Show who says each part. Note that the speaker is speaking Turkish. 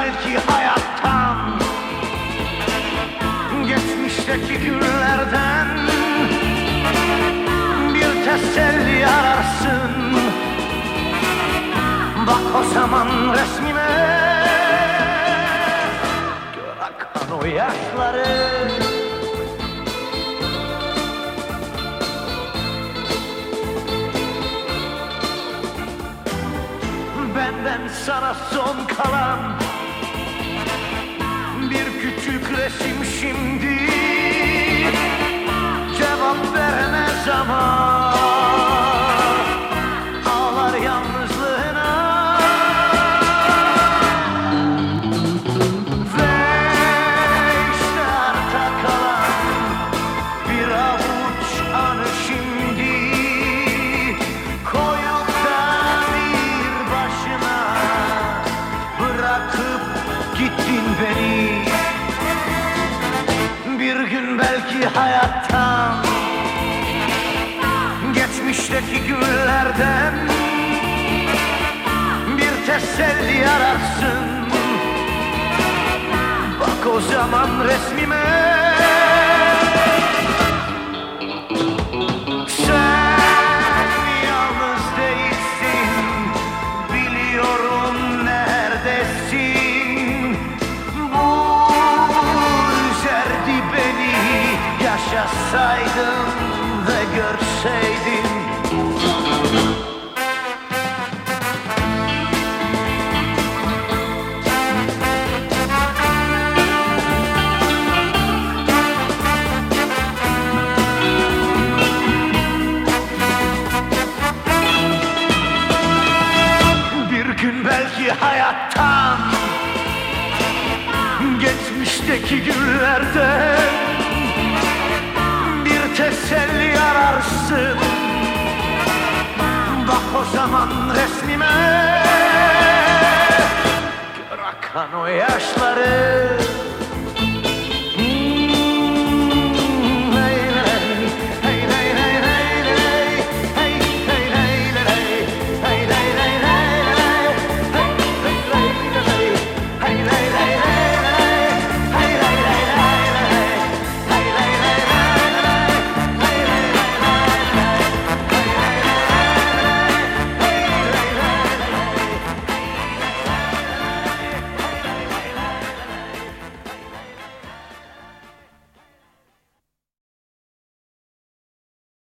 Speaker 1: belki hayattan Geçmişteki günlerden Bir teselli ararsın. Bak o zaman resmime Gör akan o yaşları. Benden sana son kalan bir küçük resim şimdi. Cevap veremez ama Ağlar yalnızlığına. Ve işte arta kalan Bir avuç anı şimdi. Koyup da bir başına Bırakıp gittin beni gün belki hayattan Geçmişteki günlerden Bir teselli ararsın. Bak o zaman resmime Yaşasaydın ve gün belki hayattan Geçmişteki günlerde teselli ararsın Bak o zaman resmime